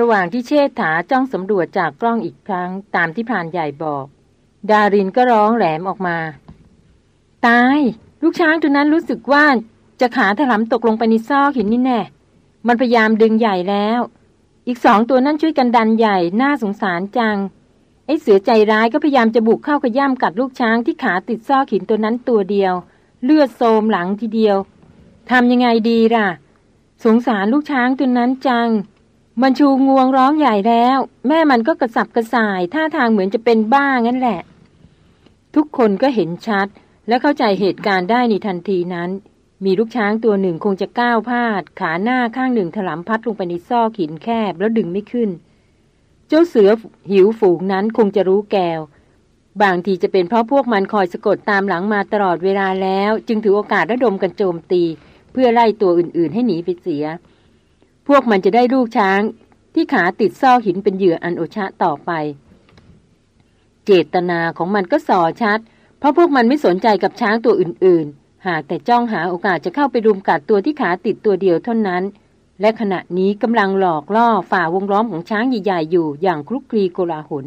ระหว่างที่เชษฐาจ้องสำรวจจากกล้องอีกครั้ง ตามที่พรานใหญ่บอก ดารินก็ร้องแหลมออกมา ตาย ลูกช้างตัวนั้นรู้สึกว่าจะขาถลำตกลงไปในซอกหินนี่แน่ มันพยายามดึงใหญ่แล้ว อีกสองตัวนั้นช่วยกันดันใหญ่น่าสงสารจัง ไอ้เสือใจร้ายก็พยายามจะบุกเข้ากระย่ำกัดลูกช้างที่ขาติดซอกหินตัวนั้นตัวเดียว เลือดโซมหลังทีเดียวทำยังไงดีล่ะ สงสารลูกช้างตัวนั้นจัง มันชูงวงร้องใหญ่แล้ว แม่มันก็กระสับกระส่าย ท่าทางเหมือนจะเป็นบ้างั้นแหละ ทุกคนก็เห็นชัด และเข้าใจเหตุการณ์ได้ในทันทีนั้น มีลูกช้างตัวหนึ่งคงจะก้าวพาด ขาหน้าข้างหนึ่งถลำพัดลงไปในซอกหินแคบแล้วดึงไม่ขึ้น เจ้าเสือหิวฝูงนั้นคงจะรู้แกว บางทีจะเป็นเพราะพวกมันคอยสะกดตามหลังมาตลอดเวลาแล้ว จึงถือโอกาสระดมกันโจมตี เพื่อไล่ตัวอื่น ๆ ให้หนีไปเสีย พวกมันจะได้ลูกช้าง ที่ขาติดซอกหินเป็นเหยื่ออันโอชะต่อไป เจตนาของมันก็ส่อชัด เพราะพวกมันไม่สนใจกับช้างตัวอื่น ๆ หากแต่จ้องหาโอกาสจะเข้าไปรุมกัดตัวที่ขาติดตัวเดียวเท่านั้น และขณะนี้กำลังหลอกล่อฝ่าวงล้อมของช้างใหญ่ๆอยู่อย่างคลุกคลีโกลาหล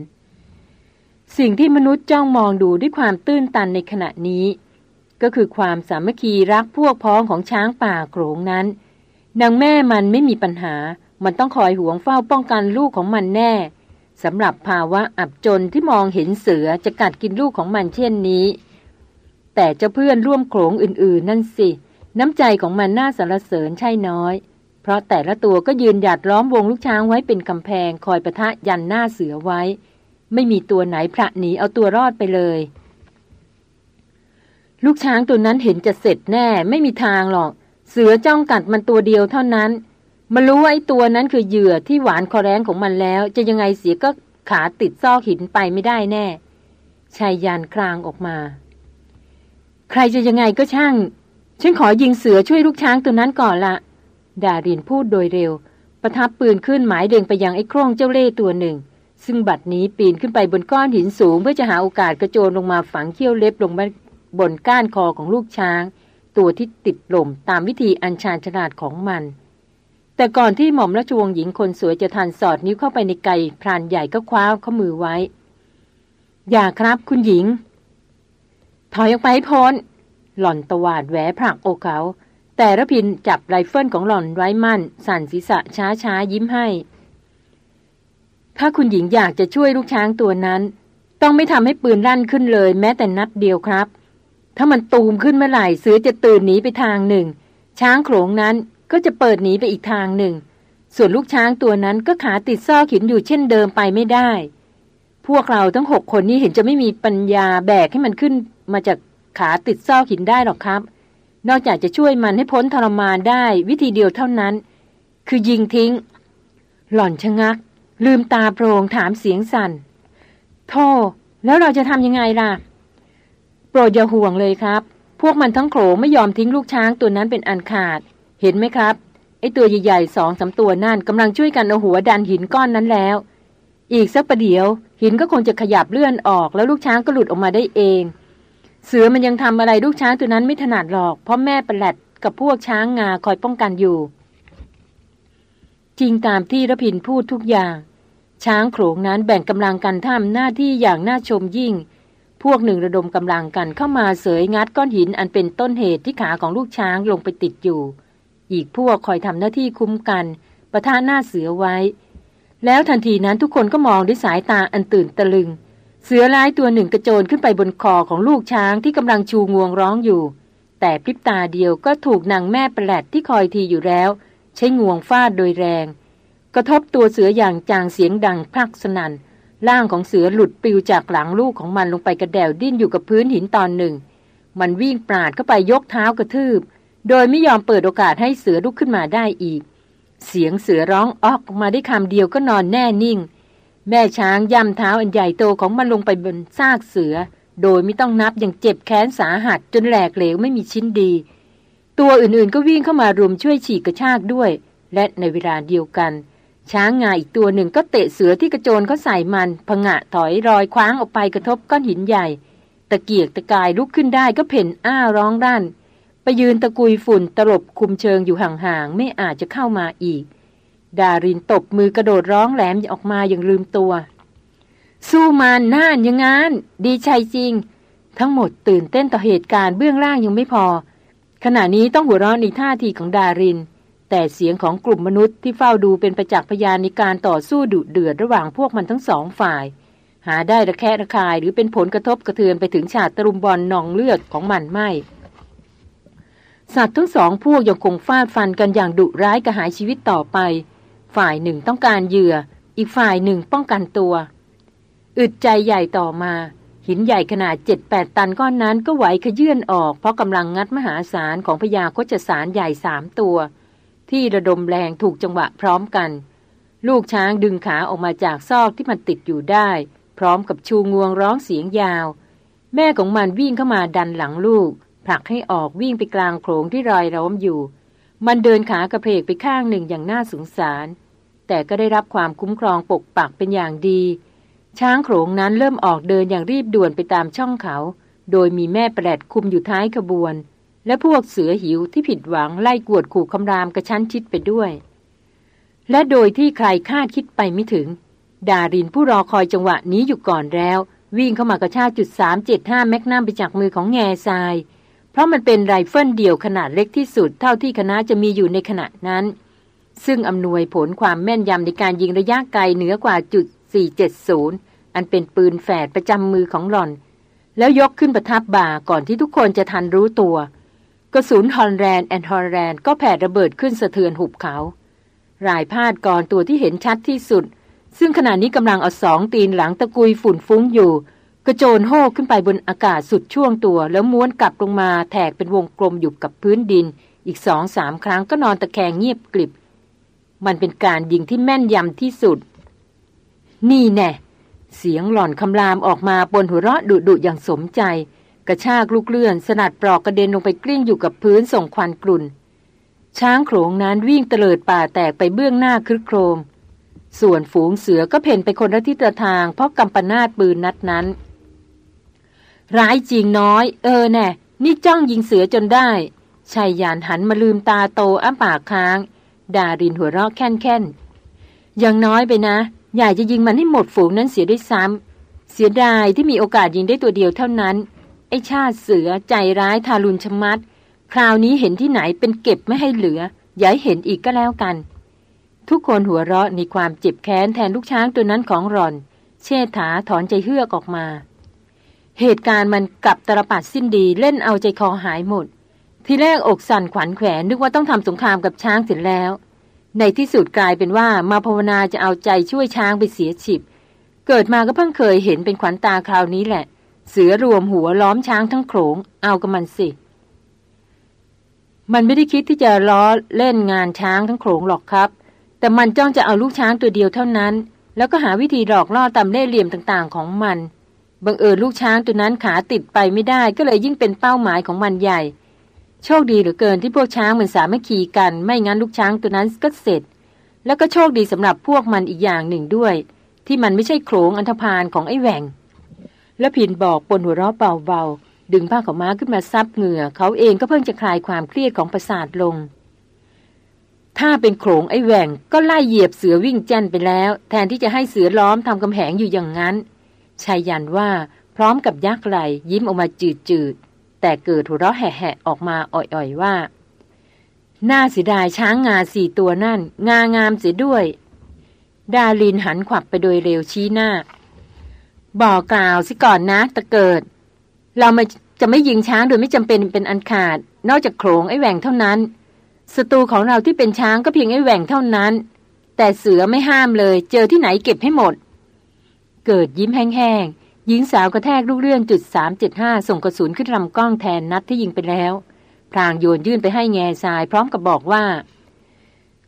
สิ่งที่มนุษย์จ้องมองดูด้วยความตื้นตันในขณะนี้ ก็คือความสามัคคีรักพวกพ้องของช้างป่าโขงนั้น นางแม่มันไม่มีปัญหา มันต้องคอยห่วงเฝ้าป้องกันลูกของมันแน่สำหรับภาวะอับจนที่มองเห็นเสือจะกัดกินลูกของมันเช่นนี้ แต่เจ้าเพื่อนร่วมโขงอื่นๆ นั่นสิ น้ำใจของมันน่าสรรเสริญใช่น้อย เพราะแต่ละตัวก็ยืนหยัดล้อมวงลูกช้างไว้เป็นกำแพงคอยประทะยันหน้าเสือไว้ ไม่มีตัวไหนพระหนีเอาตัวรอดไปเลย ลูกช้างตัวนั้นเห็นจะเสร็จแน่ ไม่มีทางหรอก สือจ้องกัดมันตัวเดียวเท่านั้น มันรู้ว่าไอ้ตัวนั้นคือเหยื่อที่หวานคอแรงของมันแล้ว จะยังไงเสียก็ขาติดซอกหินไปไม่ได้แน่ชายยานคลางออกมา ใครจะยังไงก็ช่าง ฉันขอยิงเสือช่วยลูกช้างตัวนั้นก่อนละดารินพูดโดยเร็ว ประทับปืนขึ้นหมายเด่งไปยังไอ้โครงเจ้าเล่ตัวหนึ่ง ซึ่งบัดนี้ปีนขึ้นไปบนก้อนหินสูง เพื่อจะหาโอกาสกระโจนลงมาฝังเขี้ยวเล็บลงบนก้านคอของลูกช้าง ตัวที่ติดลมตามวิธีอัญชานฉลาดของมัน แต่ก่อนที่หม่อมราชวงศ์หญิงคนสวยจะทันสอดนิ้วเข้าไปในไก่พรานใหญ่ก็คว้าข้อมือไว้ อย่าครับคุณหญิง ถอยออกไปพ้น หล่อนตวาดแหวผลักโอเขา แต่ระพินจับไรเฟิลของหล่อนไว้มั่น สั่นศีรษะช้าช้ายิ้มให้ ถ้าคุณหญิงอยากจะช่วยลูกช้างตัวนั้น ต้องไม่ทำให้ปืนลั่นขึ้นเลย แม้แต่นัดเดียวครับ ถ้ามันตูมขึ้นเมื่อไหร่เสือจะตื่นหนีไปทางหนึ่ง ช้างโขลงนั้นก็จะเปิดหนีไปอีกทางหนึ่ง ส่วนลูกช้างตัวนั้นก็ขาติดซอกหินอยู่เช่นเดิมไปไม่ได้ พวกเราทั้งหกคนนี้เห็นจะไม่มีปัญญาแบกให้มันขึ้นมาจากขาติดซอกหินได้หรอกครับ นอกจากจะช่วยมันให้พ้นทรมานได้วิธีเดียวเท่านั้น คือยิงทิ้ง หล่อนชะงัก ลืมตาโปรงถามเสียงสัน่นโธ่แล้วเราจะทำยังไงล่ะ ปรดอย่าห่วงเลยครับ พวกมันทั้งโขลไม่ยอมทิ้งลูกช้างตัวนั้นเป็นอันขาด เห็นไหมครับ ไอ้ตัวใหญ่ๆสองสาตัวนั่นกำลังช่วยกันเอาหัวดันหินก้อนนั้นแล้ว อีกสักประเดี๋ยว หินก็คงจะขยับเลื่อนออก แล้วลูกช้างก็หลุดออกมาได้เอง เสือมันยังทำอะไรลูกช้างตัวนั้นไม่ถนัดหรอก เพราะแม่ประหลัดกับพวกช้างงาคอยป้องกันอยู่ จริงตามที่ระพินพูดทุกอย่าง ช้างโขลงนั้นแบ่งกำลังกันทำหน้าที่อย่างน่าชมยิ่ง พวกหนึ่งระดมกำลังกันเข้ามาเสยงัดก้อนหินอันเป็นต้นเหตุที่ขาของลูกช้างลงไปติดอยู่ อีกพวกคอยทำหน้าที่คุ้มกันประท่าหน้าเสือไว้ แล้วทันทีนั้นทุกคนก็มองด้วยสายตาอันตื่นตะลึง เสือร้ายตัวหนึ่งกระโจนขึ้นไปบนคอของลูกช้างที่กำลังชูงวงร้องอยู่ แต่พริบตาเดียวก็ถูกนางแม่ประหลดที่คอยทีอยู่แล้ว ใช้งวงฟาดโดยแรง กระทบตัวเสืออย่างจางเสียงดังพลักสนัน่น ร่างของเสือหลุดปลิวจากหลังลูกของมันลงไปกระเดวดิ้นอยู่กับพื้นหินตอนหนึ่ง มันวิ่งปราดเข้าไปยกเท้ากระทืบ โดยไม่ยอมเปิดโอกาสให้เสือลุกขึ้นมาได้อีก เสียงเสือร้องออกมาได้คำเดียวก็นอนแน่นิ่ง แม่ช้างย่ำเท้าอันใหญ่โตของมันลงไปบนซากเสือ โดยไม่ต้องนับอย่างเจ็บแค้นสาหัสจนแหลกเหลวไม่มีชิ้นดี ตัวอื่นๆก็วิ่งเข้ามารุมช่วยฉีกกระชากด้วย และในเวลาเดียวกัน ช้างงาอีกตัวหนึ่งก็เตะเสือที่กระโจนเขาใส่มันพงะถอยรอยคว้างออกไปกระทบก้อนหินใหญ่ ตะเกียกตะกายลุกขึ้นได้ก็เพ่นอ้าร้องด้าน ไปยืนตะกุยฝุ่นตลบคุมเชิงอยู่ห่างๆไม่อาจจะเข้ามาอีก ดารินตบมือกระโดดร้องแหลมออกมาอย่างลืมตัว สู้มันน่านยังงั้นดีใจจริง ทั้งหมดตื่นเต้นต่อเหตุการณ์เบื้องล่างยังไม่พอ ขณะนี้ต้องหัวเราะในท่าทีของดาริน แต่เสียงของกลุ่มมนุษย์ที่เฝ้าดูเป็นประจักษ์พยานในการต่อสู้ดุเดือดระหว่างพวกมันทั้งสองฝ่าย หาได้ระแคะระคายหรือเป็นผลกระทบกระเทือนไปถึงฉาดตรุมบอลนองเลือดของมันไม่ สัตว์ทั้งสองพวกยังคงฟาดฟันกันอย่างดุร้ายกระหายชีวิตต่อไป ฝ่ายหนึ่งต้องการเหยื่อ อีกฝ่ายหนึ่งป้องกันตัว อึดใจใหญ่ต่อมา หินใหญ่ขนาดเจ็ดแปดตันก้อนนั้นก็ไหวขยื่นออก เพราะกำลังงัดมหาศาลของพญาโคจสารใหญ่สามตัว ที่ระดมแรงถูกจังหวะพร้อมกัน ลูกช้างดึงขาออกมาจากซอกที่มันติดอยู่ได้ พร้อมกับชูงวงร้องเสียงยาว แม่ของมันวิ่งเข้ามาดันหลังลูก ผลักให้ออกวิ่งไปกลางโขงที่รอยร้อมอยู่ มันเดินขากระเพกไปข้างหนึ่งอย่างน่าสงสาร แต่ก็ได้รับความคุ้มครองปกปักเป็นอย่างดี ช้างโขงนั้นเริ่มออกเดินอย่างรีบด่วนไปตามช่องเขา โดยมีแม่แปดคุมอยู่ท้ายขบวน และพวกเสือหิวที่ผิดหวังไล่กวดขู่คำรามกระชั้นชิดไปด้วย และโดยที่ใครคาดคิดไปไม่ถึง ดารินผู้รอคอยจังหวะนี้อยู่ก่อนแล้ว วิ่งเข้ามากระชากจุดสามเจ็ดห้าแมกนัมไปจากมือของแง่ทราย เพราะมันเป็นไรเฟิลเดี่ยวขนาดเล็กที่สุดเท่าที่คณะจะมีอยู่ในขณะนั้น ซึ่งอำนวยผลความแม่นยำในการยิงระยะไกลเหนือกว่าจุด 470 อันเป็นปืนแฝดประจำมือของหล่อน แล้วยกขึ้นประทับบ่าก่อนที่ทุกคนจะทันรู้ตัว กระสุนฮอลแรนแอนฮอลแรนก็แผ่ระเบิดขึ้นสะเทือนหุบเขา รายพาดก่อนตัวที่เห็นชัดที่สุด ซึ่งขณะนี้กำลังเอาสองตีนหลังตะกุยฝุ่นฟุ้งอยู่ กระโจนโห่ขึ้นไปบนอากาศสุดช่วงตัว แล้วม้วนกลับลงมาแทกเป็นวงกลมอยู่กับพื้นดิน อีกสองสามครั้งก็นอนตะแคงเงียบกริบ มันเป็นการยิงที่แม่นยำที่สุด นี่แน่เสียงหล่อนคำรามออกมาบนหัวเราะดุดุอย่างสมใจ กระชากลูกเลื่อน สนัดปลอกกระเด็นลงไปกลิ้งอยู่กับพื้นส่งควันกลุ่น ช้างโขลงนั้นวิ่งเตลิดป่าแตกไปเบื้องหน้าคลึกโครม ส่วนฝูงเสือก็เพ่นไปคนละทิศทาง เพราะกำปนาตปืนนัดนั้น ร้ายจริงน้อย เออแน่ นี่จ้องยิงเสือจนได้ชายยานหันมาลืมตาโตอ้าปากค้าง ดารินหัวเราะแค่นแค่นยังน้อยไปนะ อยากจะยิงมันให้หมดฝูงนั้นเสียด้วยซ้ำเสียดายที่มีโอกาสยิงได้ตัวเดียวเท่านั้น ไอชาติเสือใจร้ายทารุณชมัด คราวนี้เห็นที่ไหนเป็นเก็บไม่ให้เหลือ อย่าให้เห็นอีกก็แล้วกัน ทุกคนหัวเราะในความเจ็บแค้นแทนลูกช้างตัวนั้นของรอน เชษฐาถอนใจเฮือกออกมา เหตุการณ์มันกลับตรปัดสิ้นดีเล่นเอาใจคอหายหมด ทีแรกอกสั่นขวัญแขวนนึกว่าต้องทำสงครามกับช้างเสร็จแล้ว ในที่สุดกลายเป็นว่ามาภาวนาจะเอาใจช่วยช้างไปเสียฉิบเกิดมาก็เพิ่งเคยเห็นเป็นขวัญตาคราวนี้แหละ เสือรวมหัวล้อมช้างทั้งโขงเอากับมันสิ มันไม่ได้คิดที่จะล้อเล่นงานช้างทั้งโขงหรอกครับ แต่มันจ้องจะเอาลูกช้างตัวเดียวเท่านั้น แล้วก็หาวิธีหลอกล่อตามเล่เหลี่ยมต่างๆ ของมันบังเอิญลูกช้างตัวนั้นขาติดไปไม่ได้ก็เลยยิ่งเป็นเป้าหมายของมันใหญ่ โชคดีเหลือเกินที่พวกช้างมันสามารถขี่กัน ไม่งั้นลูกช้างตัวนั้นก็เสร็จ แล้วก็โชคดีสำหรับพวกมันอีกอย่างหนึ่งด้วย ที่มันไม่ใช่โขงอันธพาลของไอ้แหว่ง แล้วพินบอกปนหัวเราะเบาๆ ดึงผ้าขาวม้าขึ้นมาซับเหงื่อ เขาเองก็เพิ่งจะคลายความเครียดของประสาทลง ถ้าเป็นโขงไอ้แหว่งก็ไล่เหยียบเสือวิ่งแจ้นไปแล้ว แทนที่จะให้เสือล้อมทำกำแพงอยู่อย่างนั้นชายยันว่าพร้อมกับยักไหลยิ้มออกมาจืดๆ แต่เกิดหัวเราะแหะๆออกมาอ่อยๆว่า น่าเสียดายช้างงาสี่ตัวนั่น งางามเสียด้วย ดาลินหันขวับไปโดยเร็วชี้หน้า บอกกล่าวสิก่อนนะตะเกิด เรามาจะไม่ยิงช้างโดยไม่จำเป็นเป็นอันขาด นอกจากโขงไอ้แหว่งเท่านั้นศัตรูของเราที่เป็นช้างก็เพียงไอ้แหว่งเท่านั้น แต่เสือไม่ห้ามเลย เจอที่ไหนเก็บให้หมด เกิดยิ้มแห้งๆหญิงสาวกระแทกลูกเลื่อนจุดสามเจ็ดห้าส่งกระสุนขึ้นลำกล้องแทนนัดที่ยิงไปแล้วพรางโยนยื่นไปให้แง่ทรายพร้อมกับบอกว่า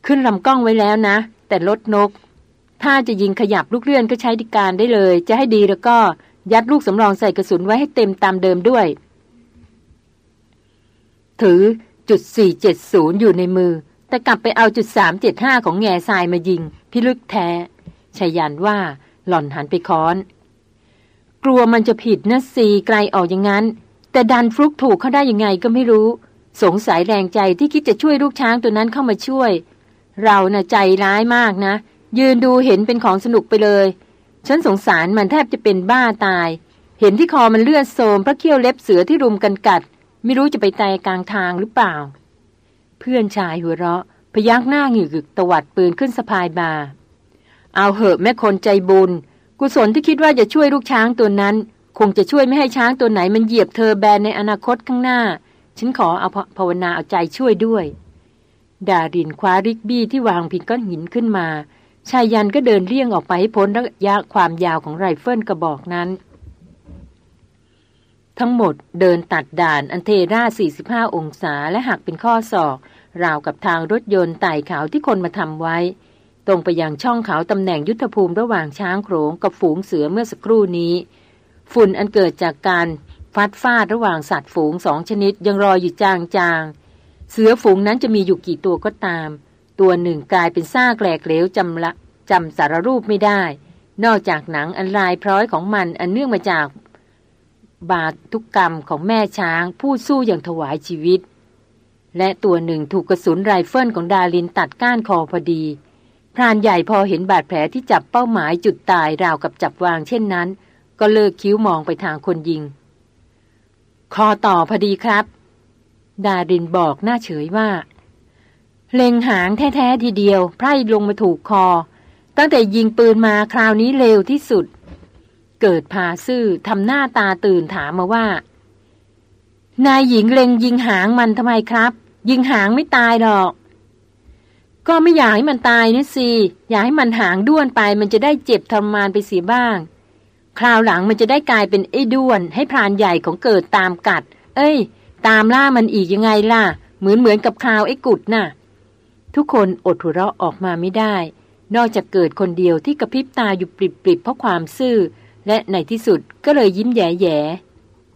ขึ้นลำกล้องไว้แล้วนะ แต่ลดนก ถ้าจะยิงขยับลูกเลื่อนก็ใช้ดิการได้เลย จะให้ดีแล้วก็ยัดลูกสำรองใส่กระสุนไว้ให้เต็มตามเดิมด้วย ถือจุดสี่เจ็ดศูนย์อยู่ในมือ แต่กลับไปเอาจุดสามเจ็ดห้าของแง่ทรายมายิง พิลึกแท้ชายันว่าหล่อนหันไปค้อน กลัวมันจะผิดนะสีไกลออกอย่างนั้น แต่ดันฟลุกถูกเขาได้ยังไงก็ไม่รู้ สงสัยแรงใจที่คิดจะช่วยลูกช้างตัวนั้นเข้ามาช่วย เรานะ่ะใจร้ายมากนะ ยืนดูเห็นเป็นของสนุกไปเลย ฉันสงสารมันแทบจะเป็นบ้าตาย เห็นที่คอมันเลือดโสมพระเขี้ยวเล็บเสือที่รุมกันกัด ไม่รู้จะไปตายกลางทางหรือเปล่า เพื่อนชายหัวเราะ พยักหน้าหงึกตวัดปืนขึ้นสะพายบา เอาเหอะแม่คนใจบุญ กุศลที่คิดว่าจะช่วยลูกช้างตัวนั้น คงจะช่วยไม่ให้ช้างตัวไหนมันเหยียบเธอแบนในอนาคตข้างหน้า ฉันขอเอาภาวนาเอาใจช่วยด้วย ดารินคว้าริกบี้ที่วางพิงก้อนหินขึ้นมา ไชยันต์ก็เดินเลี่ยงออกไปให้พ้นระยะความยาวของไรเฟิลกระบอกนั้น ทั้งหมดเดินตัดด่านอันเทลาด 45 องศาและหักเป็นข้อศอก ราวกับทางรถยนต์ไต่เขาที่คนมาทำไว้ ตรงไปยังช่องเขาตำแหน่งยุทธภูมิระหว่างช้างโขงกับฝูงเสือเมื่อสักครู่นี้ ฝุ่นอันเกิดจากการฟัดฟาดระหว่างสัตว์ฝูงสองชนิดยังรออยู่จางจางเสือฝูงนั้นจะมีอยู่กี่ตัวก็ตาม ตัวหนึ่งกลายเป็นซากแหลกเหลวจำละจำสารรูปไม่ได้ นอกจากหนังอันลายพร้อยของมันอันเนื่องมาจาก บาทุกกรรมของแม่ช้างผู้สู้อย่างถวายชีวิต และตัวหนึ่งถูกกระสุนไรเฟิลของดารินตัดก้านคอพอดีพรานใหญ่พอเห็นบาดแผลที่จับเป้าหมายจุดตายราวกับจับวางเช่นนั้น ก็เลิกคิ้วมองไปทางคนยิง คอต่อพอดีครับ ดารินบอกหน้าเฉยว่า เล็งหางแท้ๆทีเดียวไพล่ลงมาถูกคอ ตั้งแต่ยิงปืนมาคราวนี้เลวที่สุด เกิดพาซื่อทำหน้าตาตื่นถามมาว่า นายหญิงเล็งยิงหางมันทำไมครับ ยิงหางไม่ตายหรอก ก็ไม่อยากให้มันตายนะสิอยากให้มันหางด้วนไปมันจะได้เจ็บทรมานไปเสียบ้าง คราวหลังมันจะได้กลายเป็นไอ้ด้วน ให้พรานใหญ่ของเกิดตามกัด เอ้ย ตามล่ามันอีกยังไงล่ะ เหมือนเหมือนกับคราวไอ้กุดน่ะ ทุกคนอดหัวเราะออกมาไม่ได้ นอกจากเกิดคนเดียวที่กระพริบตาอยู่ปริบๆเพราะความซื่อ และในที่สุดก็เลยยิ้มแย่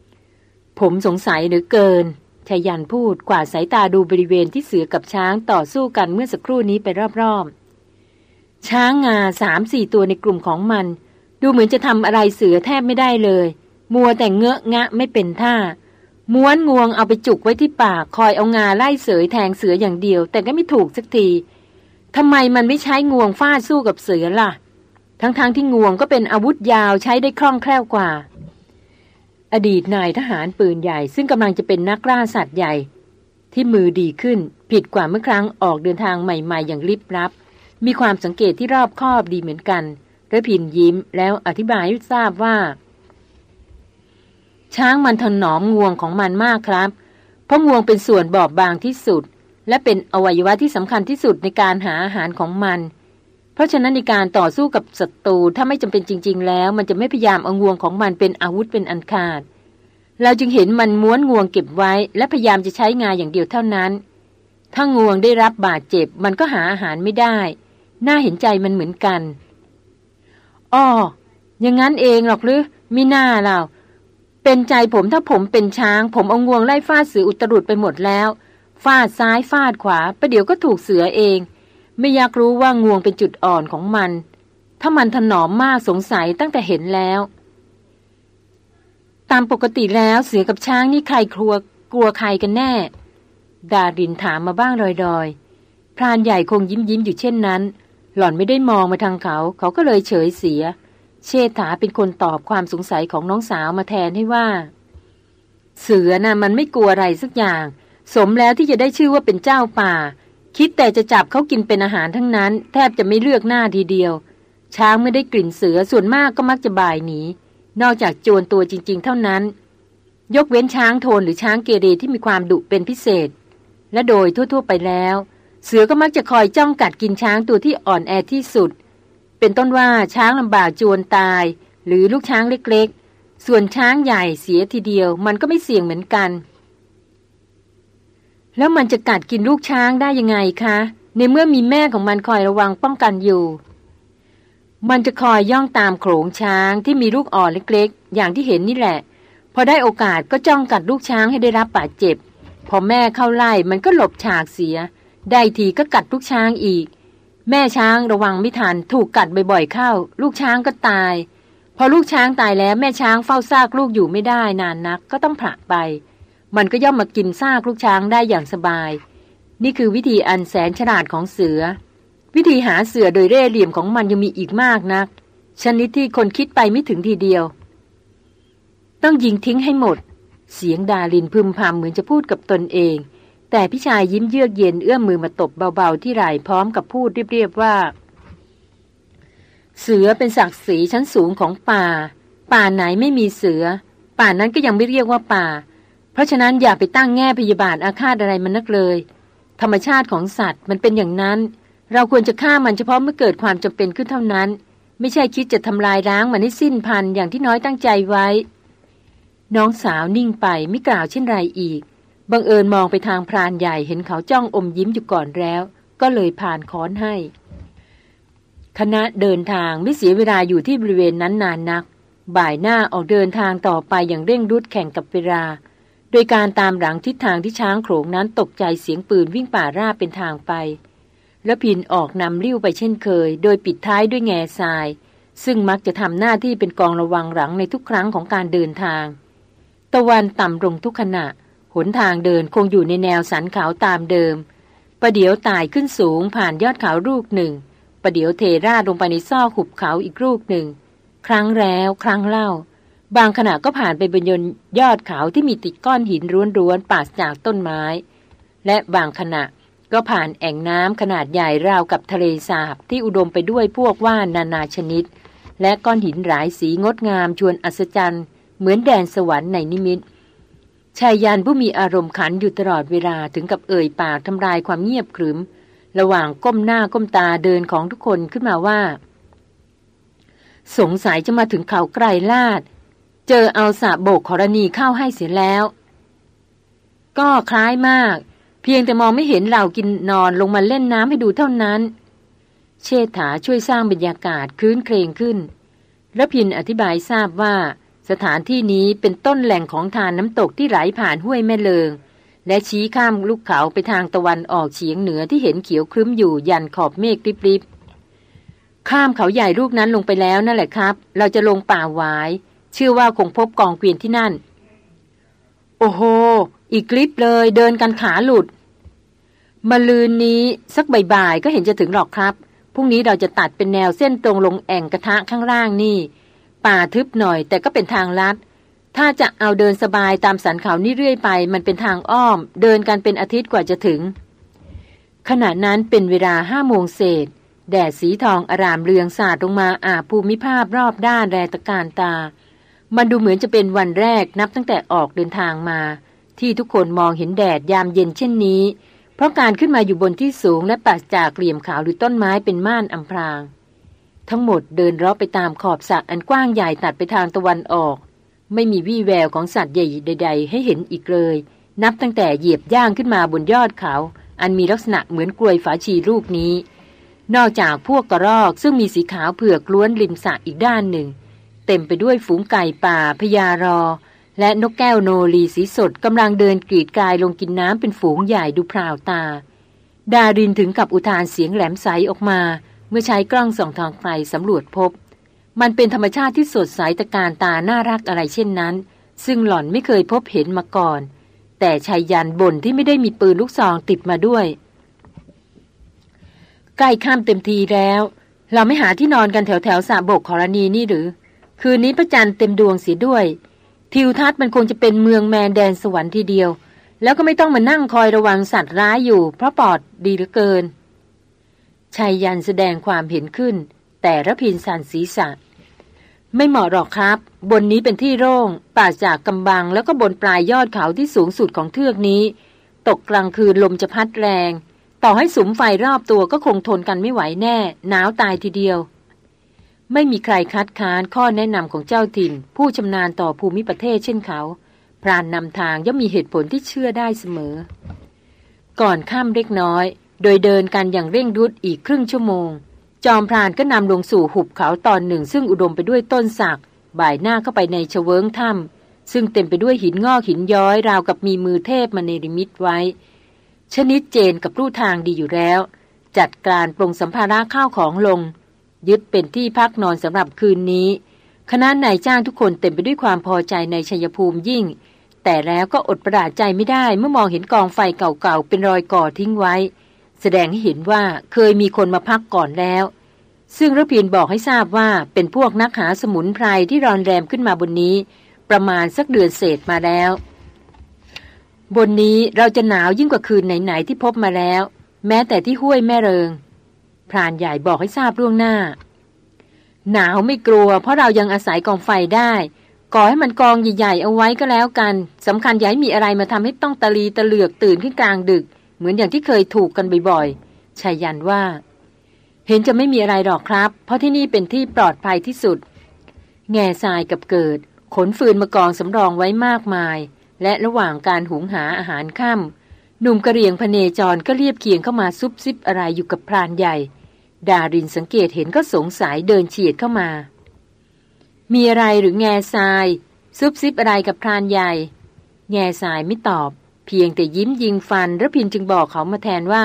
ๆผมสงสัยเหลือเกินชายันพูดกวาดสายตาดูบริเวณที่เสือกับช้างต่อสู้กันเมื่อสักครู่นี้ไปรอบๆ ช้างงาสามสี่ตัวในกลุ่มของมัน ดูเหมือนจะทำอะไรเสือแทบไม่ได้เลย มัวแต่เงอะงะไม่เป็นท่า ม้วนงวงเอาไปจุกไว้ที่ปาก คอยเอางาไล่เสยแทงเสืออย่างเดียว แต่ก็ไม่ถูกสักทีทำไมมันไม่ใช้งวงฟาดสู้กับเสือล่ะ ทั้งๆทที่งวงก็เป็นอาวุธยาวใช้ได้คล่องแคล่วกว่า อดีตนายทหารปืนใหญ่ ซึ่งกำลังจะเป็นนักล่าสัตว์ใหญ่ ที่มือดีขึ้น ผิดกว่าเมื่อครั้งออกเดินทางใหม่ ๆ อย่างลิบลับ มีความสังเกตที่รอบคอบดีเหมือนกันระพินยิ้มแล้วอธิบายให้ทราบว่า ช้างมันถนอมงวงของมันมากครับ เพราะงวงเป็นส่วนบอบบางที่สุด และเป็นอวัยวะที่สำคัญที่สุดในการหาอาหารของมัน เพราะฉะนั้นในการต่อสู้กับศัตรูถ้าไม่จำเป็นจริง ๆ แล้ว มันจะไม่พยายามเอางวงของมันเป็นอาวุธเป็นอันขาด เราจึงเห็นมันม้วนงวงเก็บไว้ และพยายามจะใช้งานอย่างเดียวเท่านั้น ถ้างวงได้รับบาดเจ็บ มันก็หาอาหารไม่ได้ น่าเห็นใจมันเหมือนกันอ้ออย่างนั้นเองหรอกหรือมิน่าเรา เป็นใจผมถ้าผมเป็นช้าง ผมเอางวงไล่ฟาดเสืออุตรุดไปหมดแล้ว ฟาดซ้ายฟาดขวาประเดี๋ยวก็ถูกเสือเอง ไม่อยากรู้ว่างวงเป็นจุดอ่อนของมัน ถ้ามันถนอมมากสงสัยตั้งแต่เห็นแล้ว ตามปกติแล้วเสือกับช้างนี่ใครครัวกลัวใครกันแน่ ดารินถามมาบ้างลอยๆพรานใหญ่คงยิ้มยิ้มอยู่เช่นนั้น หล่อนไม่ได้มองมาทางเขา เขาก็เลยเฉยเสีย เชษฐาเป็นคนตอบความสงสัยของน้องสาวมาแทนให้ว่า เสือนะ่ะมันไม่กลัวอะไรสักอย่าง สมแล้วที่จะได้ชื่อว่าเป็นเจ้าป่า คิดแต่จะจับเขากินเป็นอาหารทั้งนั้น แทบจะไม่เลือกหน้าทีเดียว ช้างไม่ได้กลิ่นเสือส่วนมากก็มักจะบ่ายหนีนอกจากโจรตัวจริง ๆ เท่านั้น ยกเว้นช้างโทนหรือช้างเกเรที่มีความดุเป็นพิเศษ และโดยทั่ว ๆ ไปแล้ว เสือก็มักจะคอยจ้องกัดกินช้างตัวที่อ่อนแอที่สุด เป็นต้นว่าช้างลำบากโจรตาย หรือลูกช้างเล็กๆ ส่วนช้างใหญ่เสียทีเดียว มันก็ไม่เสี่ยงเหมือนกัน แล้วมันจะกัดกินลูกช้างได้ยังไงคะ ในเมื่อมีแม่ของมันคอยระวังป้องกันอยู่ มันจะคอยย่องตามโขลงช้างที่มีลูกอ่อนเล็กๆ อย่างที่เห็นนี่แหละ พอได้โอกาสก็จ้องกัดลูกช้างให้ได้รับบาดเจ็บ พอแม่เข้าไล่มันก็หลบฉากเสีย ได้ทีก็กัดลูกช้างอีก แม่ช้างระวังไม่ทันถูกกัดบ่อยๆเข้า ลูกช้างก็ตาย พอลูกช้างตายแล้วแม่ช้างเฝ้าซากลูกอยู่ไม่ได้นานนักก็ต้องผละไป มันก็ย่อมมากินซากลูกช้างได้อย่างสบาย นี่คือวิธีอันแสนฉลาดของเสือ วิธีหาเสือโดยเร่เหลี่ยมของมันยังมีอีกมากนัก ชนิดที่คนคิดไปไม่ถึงทีเดียว ต้องยิงทิ้งให้หมด เสียงดาลินพึมพำเหมือนจะพูดกับตนเอง แต่พี่ชายยิ้มเยือกเย็นเอื้อมมือมาตบเบาๆที่ไหล่พร้อมกับพูดเรียบๆว่า เสือเป็นศักดิ์ศรีชั้นสูงของป่า ป่าไหนไม่มีเสือ ป่านั้นก็ยังไม่เรียกว่าป่า เพราะฉะนั้นอย่าไปตั้งแง่พยาบาทอาฆาตอะไรมันนักเลย ธรรมชาติของสัตว์มันเป็นอย่างนั้น เราควรจะฆ่ามันเฉพาะเมื่อเกิดความจำเป็นขึ้นเท่านั้น ไม่ใช่คิดจะทำลายร้างมันให้สิ้นพันอย่างที่น้อยตั้งใจไว้ น้องสาวนิ่งไปไม่กล่าวเช่นไรอีก บังเอิญมองไปทางพรานใหญ่เห็นเขาจ้องอมยิ้มอยู่ก่อนแล้ว ก็เลยผ่านค้อนให้ คณะเดินทางไม่เสียเวลาอยู่ที่บริเวณนั้นนานนัก บ่ายหน้าออกเดินทางต่อไปอย่างเร่งรุดแข่งกับเวลา โดยการตามหลังทิศทางที่ช้างโขลงนั้นตกใจเสียงปืนวิ่งป่าราบเป็นทางไป และพินออกนำริ้วไปเช่นเคย โดยปิดท้ายด้วยแง่ทราย ซึ่งมักจะทำหน้าที่เป็นกองระวังหลังในทุกครั้งของการเดินทาง ตะวันต่ำลงทุกขณะ หนทางเดินคงอยู่ในแนวสันเขาตามเดิม ประเดี๋ยวตายขึ้นสูงผ่านยอดเขาลูกหนึ่ง ประเดี๋ยวเทราดลงไปในซอกหุบเขาอีกลูกหนึ่ง ครั้งแล้วครั้งเล่า บางขณะก็ผ่านไปบนยนยอดเขาที่มีติดก้อนหินร้วนๆปาศจากต้นไม้ และบางขณะก็ผ่านแอ่งน้ำขนาดใหญ่ราวกับทะเลสาบที่อุดมไปด้วยพวกว่านนานาชนิด และก้อนหินหลายสีงดงามชวนอัศจรรย์ เหมือนแดนสวรรค์ในนิมิต ชายยันผู้มีอารมณ์ขันอยู่ตลอดเวลาถึงกับเอ่ยปากทำลายความเงียบขรึม ระหว่างก้มหน้าก้มตาเดินของทุกคนขึ้นมาว่า สงสัยจะมาถึงเขาไกลลาด เจอเอาสะโบกขรณีเข้าให้เสียแล้ว ก็คล้ายมาก เพียงแต่มองไม่เห็นเรากินนอนลงมาเล่นน้ำให้ดูเท่านั้น เชษฐาช่วยสร้างบรรยากาศคืนเครงขึ้น และพินอธิบายทราบว่า สถานที่นี้เป็นต้นแหล่งของทานน้ำตกที่ไหลผ่านห้วยแม่เลิง และชี้ข้ามลูกเขาไปทางตะวันออกเฉียงเหนือที่เห็นเขียวครึ้มอยู่ยันขอบเมฆริบๆข้ามเขาใหญ่ลูกนั้นลงไปแล้วนั่นแหละครับ เราจะลงป่าหวาย เชื่อว่าคงพบกองเกวียนที่นั่น โอ้โห อีกคลิปเลยเดินกันขาหลุดมาลืนนี้สักบ่ายๆก็เห็นจะถึงหรอกครับพรุ่งนี้เราจะตัดเป็นแนวเส้นตรงลงแอ่งกระทะข้างล่างนี่ ป่าทึบหน่อย แต่ก็เป็นทางลัด ถ้าจะเอาเดินสบายตามสันเขานี่เรื่อยไป มันเป็นทางอ้อม เดินกันเป็นอาทิตย์กว่าจะถึง ขณะนั้นเป็นเวลาห้าโมงเศษ แดดสีทองอารามเรืองสาดลงมาอาภูมิภาพรอบด้านแรตะการตา มันดูเหมือนจะเป็นวันแรกนับตั้งแต่ออกเดินทางมา ที่ทุกคนมองเห็นแดดยามเย็นเช่นนี้ เพราะการขึ้นมาอยู่บนที่สูงและปราจากเหลี่ยมขาวหรือต้นไม้เป็นม่านอำพราง ทั้งหมดเดินรอบไปตามขอบสระอันกว้างใหญ่ตัดไปทางตะวันออก ไม่มีวี่แววของสัตว์ใหญ่ใด ๆ ให้เห็นอีกเลย นับตั้งแต่เหยียบย่างขึ้นมาบนยอดเขา อันมีลักษณะเหมือนกลวยฝาชีลูกนี้ นอกจากพวกกระรอกซึ่งมีสีขาวเผือกล้วนริมสระอีกด้านหนึ่ง เต็มไปด้วยฝูงไก่ป่าพญารอ และนกแก้วโนรีสีสดกำลังเดินกรีดกายลงกินน้ำเป็นฝูงใหญ่ดูพราวตา ดารินถึงกับอุทานเสียงแหลมใสออกมา เมื่อใช้กล้องส่องทางไฟสำรวจพบ มันเป็นธรรมชาติที่สดใสตะการตาน่ารักอะไรเช่นนั้น ซึ่งหล่อนไม่เคยพบเห็นมาก่อน แต่ชายยันบ่นที่ไม่ได้มีปืนลูกซองติดมาด้วย ใกล้ข้ามเต็มทีแล้ว เราไม่หาที่นอนกันแถวแถวสาบกขรณีนี่หรือ คืนนี้พระจันทร์เต็มดวงเสียด้วย ทิวทัศน์มันคงจะเป็นเมืองแมนแดนสวรรค์ทีเดียวแล้วก็ไม่ต้องมานั่งคอยระวังสัตว์ร้ายอยู่ เพราะปอดดีเหลือเกิน ชายยันแสดงความเห็นขึ้น แต่ระพินสันศีรษะ ไม่เหมาะหรอกครับ บนนี้เป็นที่โล่งป่าจากกำบัง แล้วก็บนปลายยอดเขาที่สูงสุดของเทือกนี้ ตกกลางคืนลมจะพัดแรง ต่อให้สุมไฟรอบตัวก็คงทนกันไม่ไหวแน่หนาวตายทีเดียว ไม่มีใครคัดค้านข้อแนะนำของเจ้าถิ่น ผู้ชำนาญต่อภูมิประเทศเช่นเขา พรานนำทางย่อมมีเหตุผลที่เชื่อได้เสมอ ก่อนข้ามเล็กน้อย โดยเดินกันอย่างเร่งรุดอีกครึ่งชั่วโมง จอมพรานก็นำลงสู่หุบเขาตอนหนึ่ง ซึ่งอุดมไปด้วยต้นสัก บ่ายหน้าเข้าไปในเฉวิงถ้ำซึ่งเต็มไปด้วยหินงอกหินย้อย ราวกับมีมือเทพมาเนริมิตไว้ ชนิดเจนกับรูทางดีอยู่แล้ว จัดการปรงสัมภาระข้าวของลง ยึดเป็นที่พักนอนสำหรับคืนนี้ คณะนายจ้างทุกคนเต็มไปด้วยความพอใจในชัยภูมิยิ่งแต่แล้วก็อดประหลาดใจไม่ได้เมื่อมองเห็นกองไฟเก่าๆเป็นรอยก่อทิ้งไว้ แสดงให้เห็นว่าเคยมีคนมาพักก่อนแล้ว ซึ่งระพินบอกให้ทราบว่าเป็นพวกนักหาสมุนไพรที่รอนแรมขึ้นมาบนนี้ ประมาณสักเดือนเศษมาแล้ว บนนี้เราจะหนาวยิ่งกว่าคืนไหนๆที่พบมาแล้ว แม้แต่ที่ห้วยแม่เริงพรานใหญ่บอกให้ทราบล่วงหน้า หนาวไม่กลัว เพราะเรายังอาศัยกองไฟได้ก่อให้มันกองใหญ่ๆเอาไว้ก็แล้วกันสำคัญอย่าให้มีอะไรมาทำให้ต้องตะลีตะเหลือกตื่นขึ้นกลางดึก เหมือนอย่างที่เคยถูกกันบ่อยๆชายันว่า เห็นจะไม่มีอะไรหรอกครับ เพราะที่นี่เป็นที่ปลอดภัยที่สุด แง่ทรายกับเกิด ขนฟืนมากองสำรองไว้มากมาย และระหว่างการหุงหาอาหารค่ำหนุ่มกระเรียงพเนจรก็เรียบเคียงเข้ามาซุบซิบอะไรอยู่กับพรานใหญ่ ดารินสังเกตเห็นก็สงสัยเดินเฉียดเข้ามา มีอะไรหรือแง่ทราย ซุบซิบอะไรกับพรานใหญ่ แง่ทรายไม่ตอบ เพียงแต่ยิ้มยิงฟันระพินจึงบอกเขามาแทนว่า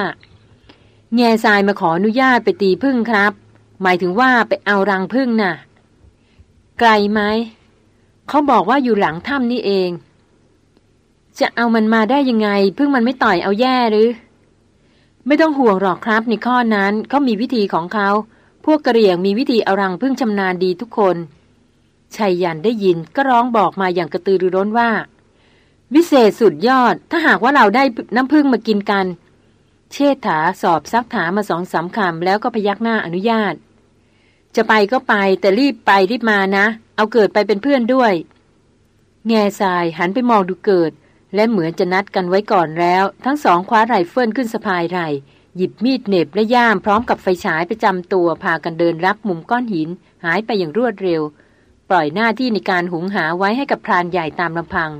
แง่ทรายมาขออนุญาตไปตีพึ่งครับ หมายถึงว่าไปเอารังพึ่งนะ่ะ ไกลไหมเขาบอกว่าอยู่หลังถ้ำนี่เอง จะเอามันมาได้ยังไง พึ่งมันไม่ต่อยเอาแย่หรือ ไม่ต้องห่วงหรอกครับในข้อนั้นเขามีวิธีของเขาพวกกระเหรี่ยงมีวิธีเอารังพึ่งชำนาญดีทุกคนชัยยันได้ยินก็ร้องบอกมาอย่างกระตือรือร้นว่า วิเศษสุดยอด ถ้าหากว่าเราได้น้ำพึ่งมากินกัน เชษฐาสอบซักถามมาสองสามคำแล้วก็พยักหน้าอนุญาต จะไปก็ไปแต่รีบไปรีบมานะ เอาเกิดไปเป็นเพื่อนด้วย แง่ทรายหันไปมองดูเกิด และเหมือนจะนัดกันไว้ก่อนแล้ว ทั้งสองคว้าไรเฟิลขึ้นสะพายไหลหยิบมีดเน็บและย่ามพร้อมกับไฟฉายประจำตัวพากันเดินรับมุมก้อนหิน หายไปอย่างรวดเร็ว ปล่อยหน้าที่ในการหุงหาไว้ให้กับพรานใหญ่ตามลำพัง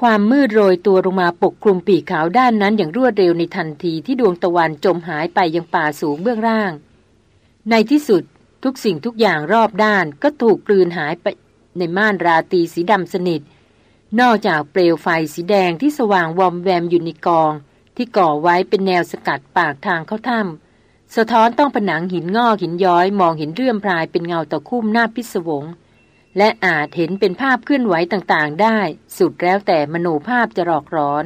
ความมืดโรยตัวลงมาปกคลุมปีกขาวด้านนั้นอย่างรวดเร็วในทันทีที่ดวงตะวันจมหายไปยังป่าสูงเบื้องล่าง ในที่สุดทุกสิ่งทุกอย่างรอบด้านก็ถูกกลืนหายไปในม่านราตีสีดำสนิท นอกจากเปลวไฟสีแดงที่สว่างวอมแวมอยู่ในกอง ที่ก่อไว้เป็นแนวสกัดปากทางเข้าถ้ำสะท้อนต้องผนังหินงอกหินย้อยมองเห็นเรื่อมพรายเป็นเงาตะคุ่มหน้าพิศวง และอาจเห็นเป็นภาพเคลื่อนไหวต่างๆ ได้ สุดแล้วแต่มโนภาพจะหลอกร้อน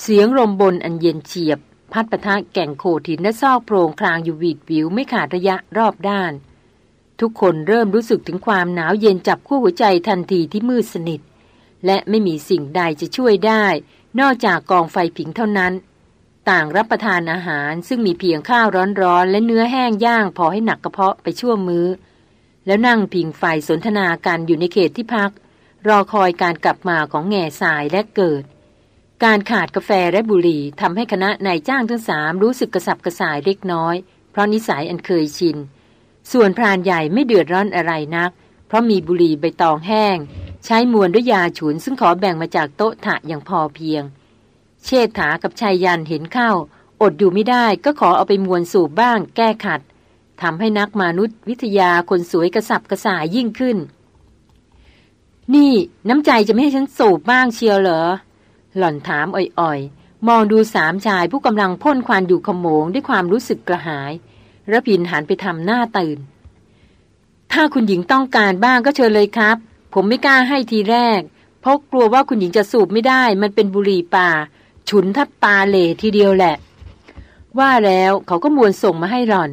เสียงลมบนอันเย็นเฉียบ พัดปะทะแก่งโขดหินและซอกโพรงคลางอยู่วีดวิวไม่ขาดระยะรอบด้าน ทุกคนเริ่มรู้สึกถึงความหนาวเย็นจับคู่หัวใจทันทีที่มืดสนิท และไม่มีสิ่งใดจะช่วยได้ นอกจากกองไฟผิงเท่านั้น ต่างรับประทานอาหารซึ่งมีเพียงข้าวร้อนๆและเนื้อแห้งย่างพอให้หนักกระเพาะไปชั่วมือ้อ แล้วนั่งพิงไฟสนทนากันอยู่ในเขตที่พัก รอคอยการกลับมาของแง่สายและเกิด การขาดกาแฟและบุหรี่ทำให้คณะนายจ้างทั้งสามรู้สึกกระสับกระส่ายเล็กน้อย เพราะนิสัยอันเคยชิน ส่วนพรานใหญ่ไม่เดือดร้อนอะไรนัก เพราะมีบุหรี่ใบตองแห้ง ใช้มวนด้วยยาฉุนซึ่งขอแบ่งมาจากโต๊ะถะอย่างพอเพียง เชษฐากับชายยันเห็นเข้า อดอยู่ไม่ได้ก็ขอเอาไปมวนสูบบ้างแก้ขัด ทำให้นักมนุษยวิทยาคนสวยกระสับกระส่ายยิ่งขึ้น นี่น้ำใจจะไม่ให้ฉันสูบบ้างเชียวเหรอ หล่อนถามอ่อยๆ มองดูสามชายผู้กำลังพ่นควันอยู่ขโมงด้วยความรู้สึกกระหายระพินหันไปทำหน้าตื่น ถ้าคุณหญิงต้องการบ้างก็เชิญเลยครับ ผมไม่กล้าให้ทีแรก เพราะกลัวว่าคุณหญิงจะสูบไม่ได้ มันเป็นบุหรี่ป่า ฉุนทับตาเหลทีเดียวแหละ ว่าแล้วเขาก็มวนส่งมาให้หล่อน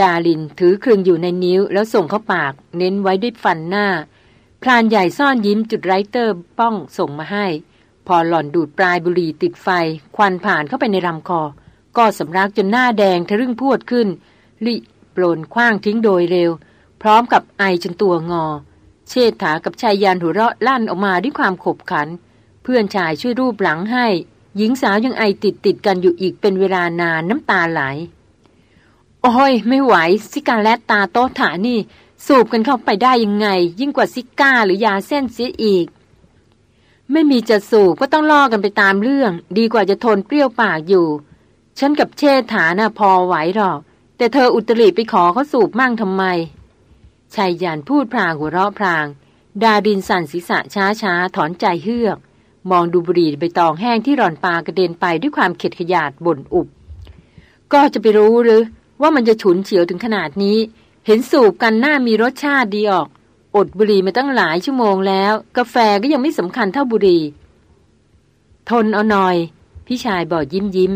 ดาลินถือเครื่องอยู่ในนิ้วแล้วส่งเข้าปาก เน้นไว้ด้วยฟันหน้า พรานใหญ่ซ่อนยิ้มจุดไรเตอร์ป้องส่งมาให้ พอหล่อนดูดปลายบุหรี่ติดไฟ ควันผ่านเข้าไปในลำคอ ก็สำรักจนหน้าแดงทะลึ่งพวดขึ้น ลิโปลนคว้างทิ้งโดยเร็ว พร้อมกับไอจนตัวงอ เชษฐากับชายยานหัวเราะลั่นออกมาด้วยความขบขัน เพื่อนชายช่วยรูปหลังให้ หญิงสาวยังไอติดติดกันอยู่อีกเป็นเวลานานน้ำตาไหล โอ้ย ไม่ไหว ซิกาและตาโตถานี่ สูบกันเข้าไปได้ยังไง ยิ่งกว่าซิก้าหรือยาเส้นเสียอีก ไม่มีจะสูบก็ต้องล่อกันไปตามเรื่อง ดีกว่าจะทนเปรี้ยวปากอยู่ ฉันกับเชษฐานะ่ะพอไหวหรอก แต่เธออุตริไปขอเขาสูบมั่งทำไมชายยานพูดพรางหัวเราะพราง ดาดินสั่นศีรษะช้าช้าถอนใจเฮือก มองดูบุหรี่ใบตองแห้งที่ร่อนปากระเด็นไปด้วยความเข็ดขยาดบ่นอุบ ก็จะไปรู้หรือ ว่ามันจะฉุนเฉียวถึงขนาดนี้ เห็นสูบกันหน้ามีรสชาติดีออก อดบุหรี่มาตั้งหลายชั่วโมงแล้ว กาแฟก็ยังไม่สำคัญเท่าบุหรี่ ทนเอาหน่อย พี่ชายบอกยิ้มยิ้ม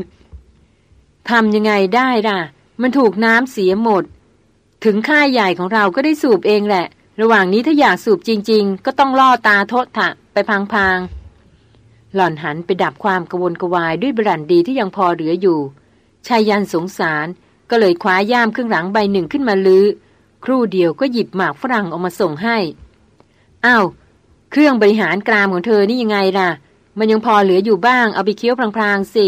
ทำยังไงได้ล่ะ มันถูกน้ำเสียหมด ถึงค่ายใหญ่ของเราก็ได้สูบเองแหละ ระหว่างนี้ถ้าอยากสูบจริง ๆ ก็ต้องล่อตาโทษถะไปพังๆ หล่อนหันไปดับความกระวนกระวายด้วยบรันดีที่ยังพอเหลืออยู่ชายยันสงสาร ก็เลยคว้าย่ามเครื่องหลังใบหนึ่งขึ้นมาลื้อครู่เดียวก็หยิบหมากฝรั่งออกมาส่งให้อ้าวเครื่องบริหารกรามของเธอนี่ยังไงล่ะ มันยังพอเหลืออยู่บ้างเอาไปเคี้ยวพลางๆสิ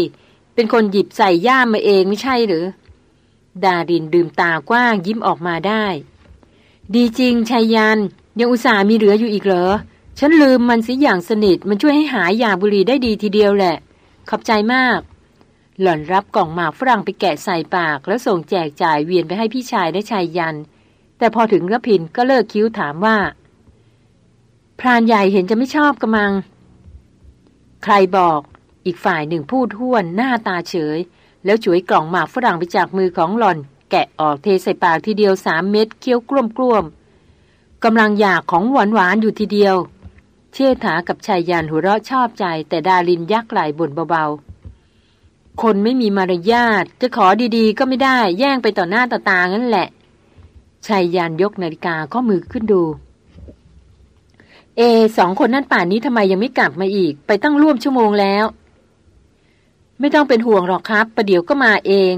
เป็นคนหยิบใส่ย่ามมาเองไม่ใช่หรือ ดารินดื่มตากว้างยิ้มออกมาได้ ดีจริงชายยัน ยังอุตส่าห์มีเหลืออยู่อีกเหรอ ฉันลืมมันสิอย่างสนิทมันช่วยให้หายยาบุหรี่ได้ดีทีเดียวแหละ ขอบใจมาก หล่อนรับกล่องหมากฝรั่งไปแกะใส่ปาก แล้วส่งแจกจ่ายเวียนไปให้พี่ชายและชายยัน แต่พอถึงรพินก็เลิกคิ้วถามว่า พรานใหญ่เห็นจะไม่ชอบกระมัง ใครบอกอีกฝ่ายหนึ่งพูดท้วนหน้าตาเฉย แล้วฉวยกล่องหมากฝรั่งไปจากมือของหล่อน แกะออกเทใส่ปากทีเดียวสามเม็ดเคี้ยวกลุ้มกล้มกำลังอยากของหวานหวานอยู่ทีเดียว เชษฐากับชายยันหัวเราะชอบใจ แต่ดาลินยักไหลบ่นเบาๆ คนไม่มีมารยาทจะขอดีๆ ก็ไม่ได้แย่งไปต่อหน้าต่อตางั้นแหละชายยันยกนาฬิกาข้อมือขึ้นดู เอสองคนนั่นป่านนี้ทำไมยังไม่กลับมาอีก ไปตั้งร่วมชั่วโมงแล้ว ไม่ต้องเป็นห่วงหรอกครับ ประเดี๋ยวก็มาเอง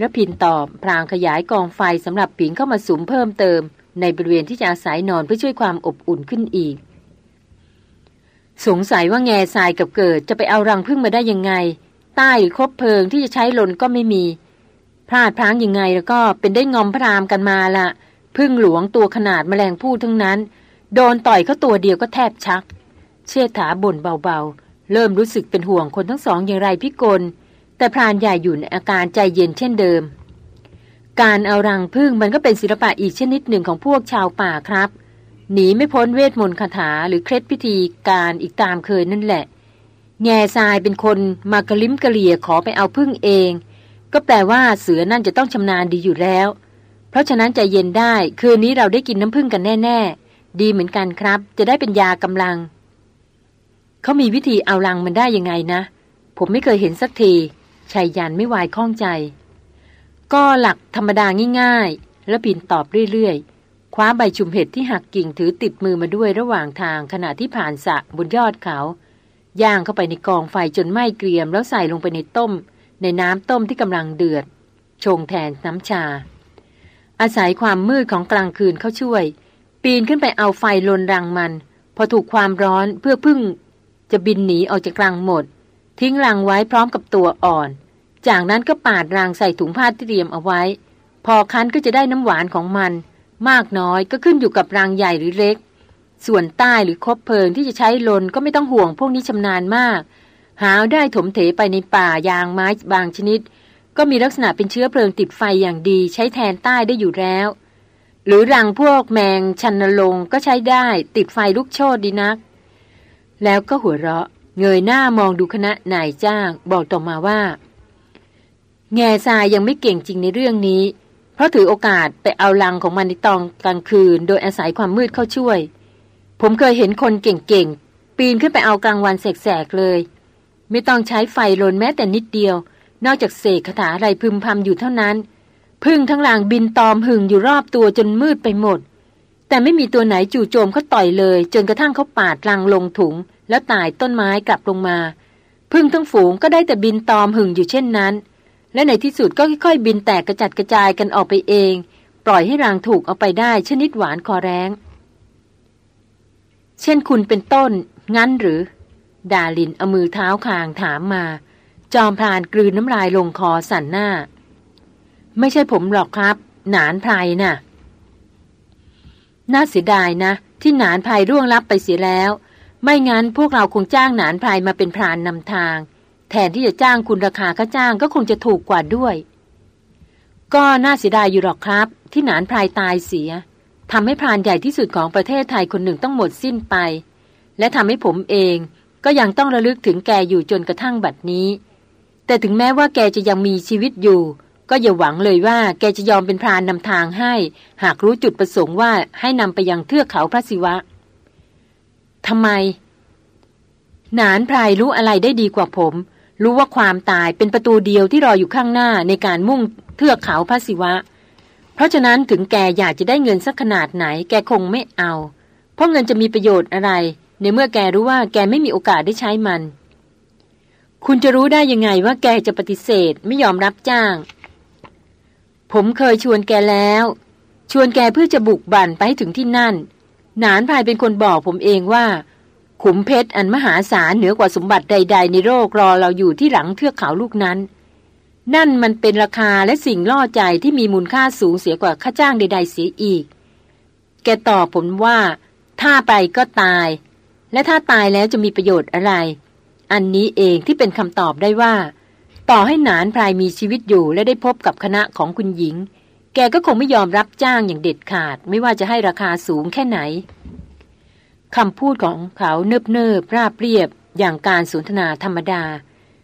ระพินตอบ พรางขยายกองไฟสำหรับผิงเข้ามาสุมเพิ่มเติม ในบริเวณที่จะอาศัยนอนเพื่อช่วยความอบอุ่นขึ้นอีก สงสัยว่าแง่ทรายกับเกิดจะไปเอารังพึ่งมาได้ยังไง ใต้หรือคบเพลิงที่จะใช้ลนก็ไม่มี พลาดพลั้งยังไงแล้วก็เป็นได้งอมพระรามกันมาละพึ่งหลวงตัวขนาดแมลงผู้ทั้งนั้น โดนต่อยเขาตัวเดียวก็แทบชัก เชษฐาบ่นเบาๆ เริ่มรู้สึกเป็นห่วงคนทั้งสองอย่างไรพิกล แต่พรานใหญ่อยู่ในอาการใจเย็นเช่นเดิม การเอารังพึ่งมันก็เป็นศิลปะอีกชนิดหนึ่งของพวกชาวป่าครับหนีไม่พ้นเวทมนต์คาถาหรือเคล็ดพิธีการอีกตามเคยนั่นแหละ แง่ทรายเป็นคนมากระลิ้มกระเหลี่ยขอไปเอาพึ่งเอง ก็แปลว่าเสือนั่นจะต้องชำนาญดีอยู่แล้ว เพราะฉะนั้นใจเย็นได้ คืนนี้เราได้กินน้ำพึ่งกันแน่ ๆ ดีเหมือนกันครับ จะได้เป็นยากำลัง เขามีวิธีเอารังมันได้ยังไงนะ ผมไม่เคยเห็นสักทีชายยันไม่วายข้องใจ ก็หลักธรรมดาง่ายๆ แล้วปินตอบเรื่อยๆ คว้าใบชุมเห็ดที่หักกิ่งถือติดมือมาด้วยระหว่างทางขณะที่ผ่านสะบนยอดเขา ย่างเข้าไปในกองไฟจนไหม้เกรียม แล้วใส่ลงไปในต้ม ในน้ำต้มที่กำลังเดือด ชงแทนน้ำชา อาศัยความมืดของกลางคืนเขาช่วย ปีนขึ้นไปเอาไฟลนรังมัน พอถูกความร้อนเพื่อพึ่ง จะบินหนีออกจากรังหมด ทิ้งรังไว้พร้อมกับตัวอ่อน จากนั้นก็ปาดรังใส่ถุงผ้าที่เตรียมเอาไว้ พอคั้นก็จะได้น้ำหวานของมัน มากน้อยก็ขึ้นอยู่กับรังใหญ่หรือเล็ก ส่วนใต้หรือคบเพลิงที่จะใช้ลนก็ไม่ต้องห่วงพวกนี้ชำนาญมาก หาได้ถมเถไปในป่ายางไม้บางชนิด ก็มีลักษณะเป็นเชื้อเพลิงติดไฟอย่างดี ใช้แทนใต้ได้อยู่แล้ว หรือรังพวกแมงชันลงก็ใช้ได้ติดไฟลุกโชนดีนัก แล้วก็หัวเราะ เงยหน้ามองดูคณะนายจ้าง บอกต่อมาว่า แง่ทรายยังไม่เก่งจริงในเรื่องนี้ เพราะถือโอกาสไปเอาลังของมันในตอนกลางคืน โดยอาศัยความมืดเข้าช่วย ผมเคยเห็นคนเก่งๆ ปีนขึ้นไปเอากลางวันแสกๆเลย ไม่ต้องใช้ไฟลนแม้แต่นิดเดียว นอกจากเสกคาถาอะไรพึมพำอยู่เท่านั้น พึ่งทั้งหลางบินตอมหึงอยู่รอบตัวจนมืดไปหมด แต่ไม่มีตัวไหนจู่โจมเขาต่อยเลย จนกระทั่งเขาปาดรังลงถุง แล้วตายต้นไม้กลับลงมา พึ่งทั้งฝูงก็ได้แต่บินตอมหึงอยู่เช่นนั้น และในที่สุดก็ค่อยๆ บินแตกกระจัดกระจายกันออกไปเอง ปล่อยให้รังถูกเอาไปได้ชนิดหวานคอแรง เช่นคุณเป็นต้น งั้นหรือ ดาลินเอามือเท้าคางถามมา จอมพรานกลืนน้ำลายลงคอสั่นหน้า ไม่ใช่ผมหรอกครับ หนานไพรน่ะ น่าเสียดายนะ ที่หนานไพรร่วงลับไปเสียแล้ว ไม่งั้นพวกเราคงจ้างหนานไพรมาเป็นพรานนำทาง แทนที่จะจ้างคุณราคาก็จ้างก็คงจะถูกกว่าด้วย ก็น่าเสียดายอยู่หรอกครับ ที่หนานไพรตายเสีย ทำให้พรานใหญ่ที่สุดของประเทศไทยคนหนึ่งต้องหมดสิ้นไป และทำให้ผมเองก็ยังต้องระลึกถึงแกอยู่จนกระทั่งบัดนี้ แต่ถึงแม้ว่าแกจะยังมีชีวิตอยู่ ก็อย่าหวังเลยว่าแกจะยอมเป็นพรานนำทางให้ หากรู้จุดประสงค์ว่าให้นำไปยังเทือกเขาพระศิวะทำไมหนานพรายรู้อะไรได้ดีกว่าผม รู้ว่าความตายเป็นประตูเดียวที่รออยู่ข้างหน้าในการมุ่งเทือกเขาพระศิวะเพราะฉะนั้นถึงแกอยากจะได้เงินสักขนาดไหน แกคงไม่เอา เพราะเงินจะมีประโยชน์อะไร ในเมื่อแกรู้ว่าแกไม่มีโอกาสได้ใช้มัน คุณจะรู้ได้ยังไงว่าแกจะปฏิเสธไม่ยอมรับจ้าง ผมเคยชวนแกแล้ว ชวนแกเพื่อจะบุกบั่นไปถึงที่นั่น นานพายเป็นคนบอกผมเองว่า ขุมเพชรอันมหาศาลเหนือกว่าสมบัติใด ๆ ในโลกรอเราอยู่ที่หลังเทือกเขาลูกนั้น นั่นมันเป็นราคาและสิ่งล่อใจที่มีมูลค่าสูงเสียกว่าค่าจ้างใด ๆ เสียอีก แกตอบผมว่า ถ้าไปก็ตาย และถ้าตายแล้วจะมีประโยชน์อะไร อันนี้เองที่เป็นคำตอบได้ว่า ต่อให้หนานพรายมีชีวิตอยู่และได้พบกับคณะของคุณหญิง แกก็คงไม่ยอมรับจ้างอย่างเด็ดขาด ไม่ว่าจะให้ราคาสูงแค่ไหนคำพูดของเขาเนิบเนิบราบเรียบอย่างการสนทนาธรรมดา